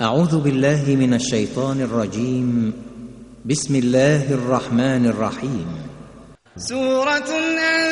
أعوذ بالله من الشيطان الرجيم. بسم الله الرحمن الرحيم. سورة أنزلناها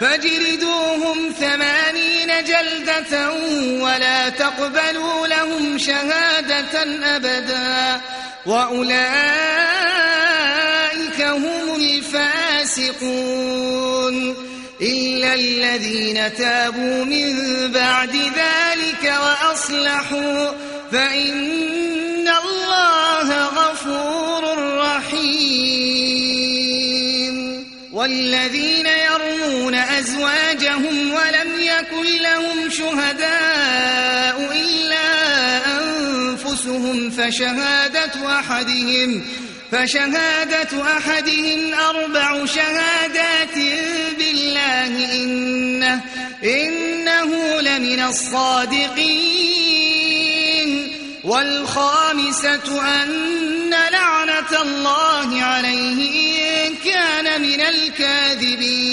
فاجلدوهم ثمانين جلدة ولا تقبلوا لهم شهادة أبدا وأولئك هم الفاسقون إلا الذين تابوا من بعد ذلك وأصلحوا فإن الله غفور رحيم والذين يرمون أزواجهم ولم يكن لهم شهداء إلا أنفسهم فشهادة أحدهم فشهادة أحدهم أربع شهادات بالله إنه, إنه لمن الصادقين والخامسة أن لعنة الله عليه إن كان من الكاذبين.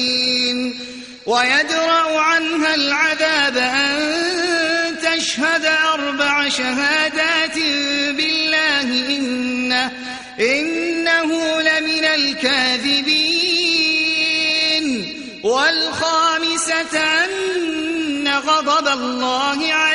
ويدرأ عنها العذاب أن تشهد أربع شهادات بالله إنه, إنه لمن الكاذبين. والخامسة أن غضب الله عليها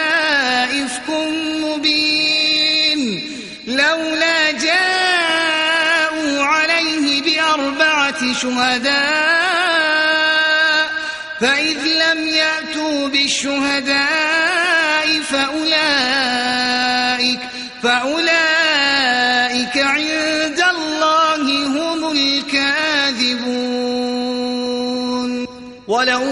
شهداء فإذ لم يأتوا بالشهداء فأولئك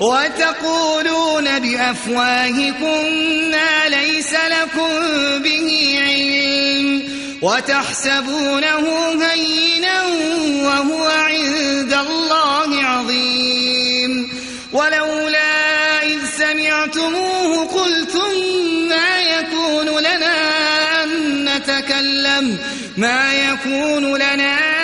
وتقولون بأفواهكم ما ليس لكم به علم وتحسبونه هينا وهو عند الله عظيم ولولا إذ سمعتموه قلتم ما يكون لنا أن نتكلم ما يكون لنا أن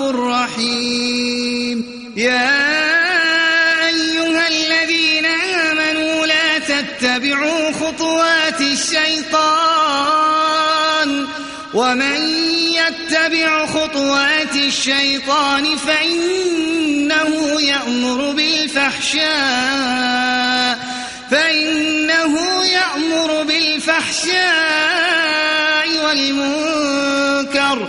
رؤوف رحيم يا أيها الذين آمنوا لا تتبعوا خطوات الشيطان. ومن يتبع خطوات الشيطان فإنه يأمر بالفحشاء. فإنه يأمر بالفحشاء والمنكر.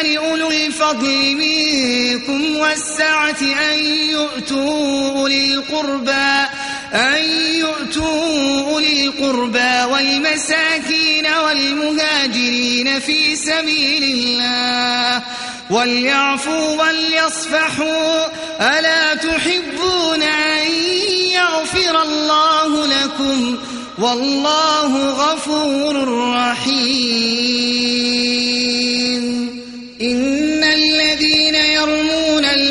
يأتل أولو الفضل منكم والسعة أن يؤتوا أولي القربى أن يؤتوا أولي القربى والمساكين والمهاجرين في سبيل الله وليعفوا وليصفحوا ألا تحبون أن يغفر الله لكم؟ والله غفور رحيم.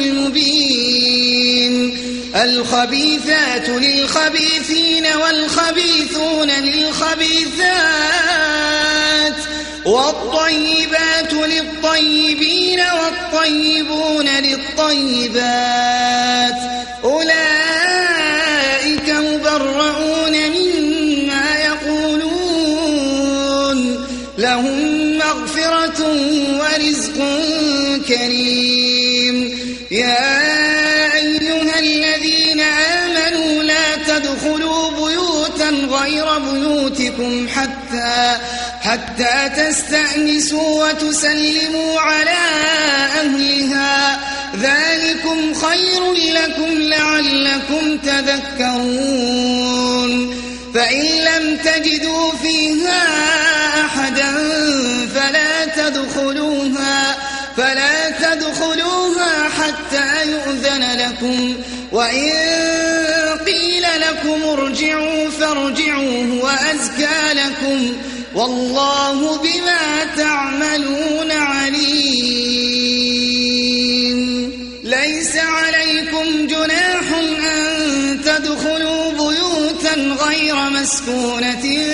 المبين. الخبيثات للخبيثين والخبيثون للخبيثات والطيبات للطيبين والطيبون للطيبات. أولئك مبرؤون مما يقولون لهم حتى حتى تستأنسوا وتسلموا على أهلها. ذلكم خير لكم لعلكم تذكرون. فإن لم تجدوا فيها أحدا فلا تدخلوها فلا تدخلوها حتى يؤذن لكم. وإن لكم ارجعوا فارجعوا هو أزكى لكم والله بما تعملون عليم. ليس عليكم جناح أن تدخلوا بيوتا غير مسكونة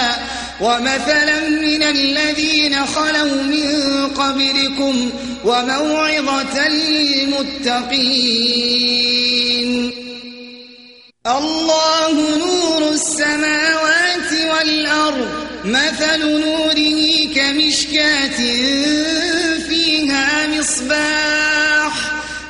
ومثلا من الذين خلوا من قبلكم وموعظة للمتقين. الله نور السماوات والأرض مثل نوره كمشكاة فيها مصباح.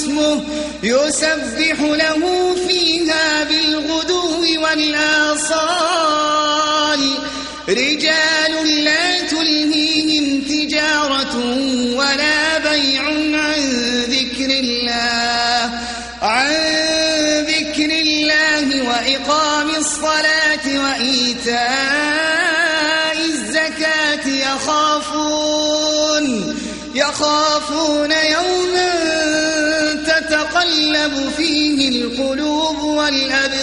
اسمه يسبح له فيها بالغدو والآصال. رجال لا تلهيهم تجارة ولا بيع عن ذكر الله. عن ذكر الله وإقام الصلاة وإيتاء الزكاة يخافون يخافون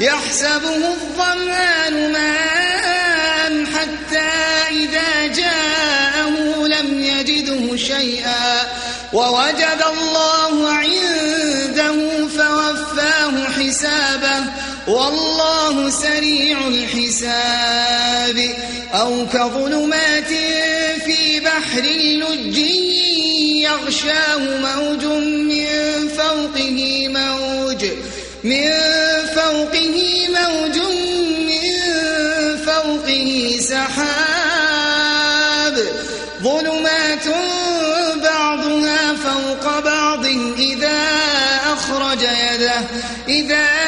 يحسبه الظمآن ماء حتى إذا جاءه لم يجده شيئا. ووجد الله عنده فوفاه حسابه. والله سريع الحساب. أو كظلمات في بحر لج يغشاه موج من فوقه موج من موج من فوقه سحاب ظلمات بعضها فوق بعض إذا أخرج يده إذا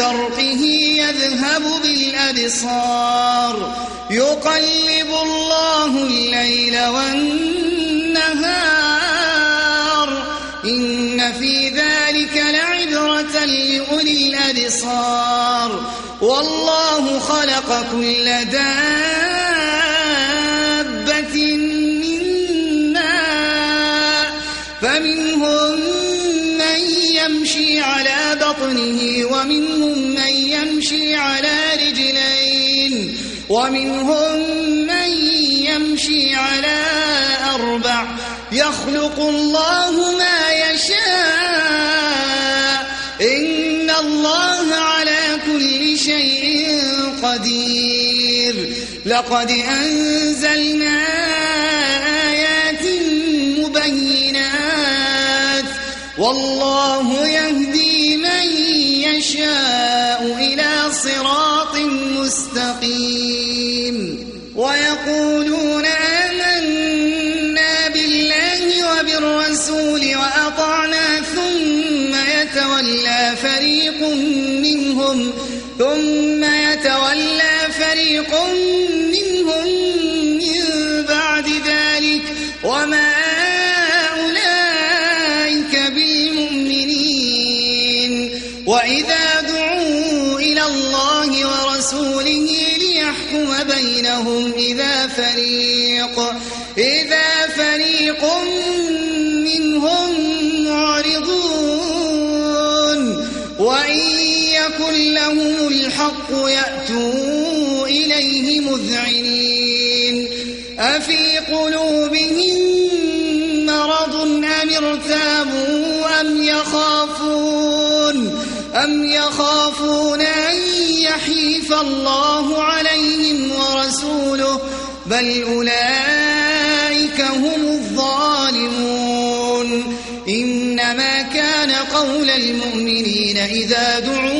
برقه يذهب بالأبصار. يقلب الله الليل والنهار. إن في ذلك لعبرة لأولي الأبصار. والله خلق كل دابة من فمنهم من يمشي على بطنه ومنهم ومنهم من يمشي على أربع يخلق الله ما يشاء. إن الله على كل شيء قدير. لقد أنزلنا آيات مبينات. والله يهدي مستقيم ويقولون آمنا بالله وبالرسول وأطعنا ثم يتولى فريق منهم ثم يتولى الحق يأتوا إليه مذعنين. أفي قلوبهم مرض أم ارتابوا أم يخافون؟ أم يخافون أن يحيف الله عليهم ورسوله؟ بل أولئك هم الظالمون. إنما كان قول المؤمنين إذا دعوا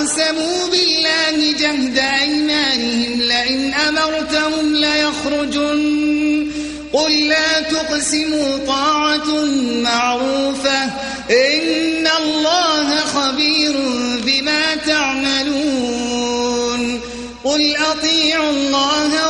وأقسموا بالله جهد أيمانهم لئن أمرتهم ليخرجن. قل لا تقسموا طاعة معروفة. إن الله خبير بما تعملون. قل أطيعوا الله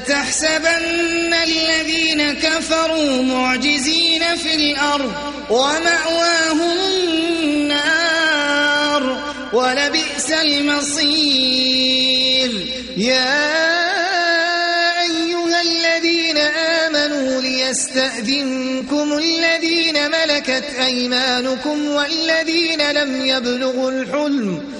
لا تحسبن الذين كفروا معجزين في الأرض ومأواهم النار ولبئس المصير. يا أيها الذين آمنوا ليستأذنكم الذين ملكت أيمانكم والذين لم يبلغوا الحلم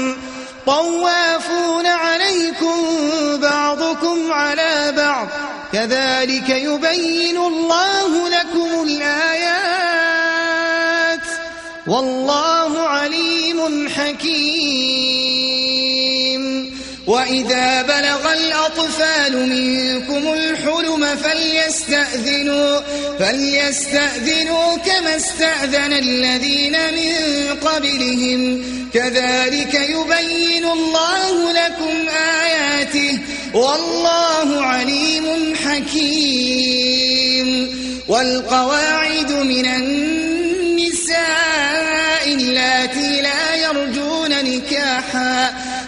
طوافون عليكم بعضكم على بعض. كذلك يبين الله لكم الآيات. والله عليم حكيم. وإذا بلغ الأطفال منكم الحلم فليستأذنوا فليستأذنوا كما استأذن الذين من قبلهم. كذلك يبين الله لكم آياته. والله عليم حكيم. والقواعد من النساء اللاتي لا يرجون نكاحا.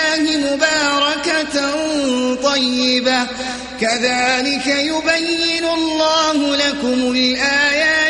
الله مباركة طيبة. كذلك يبين الله لكم الآيات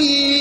بما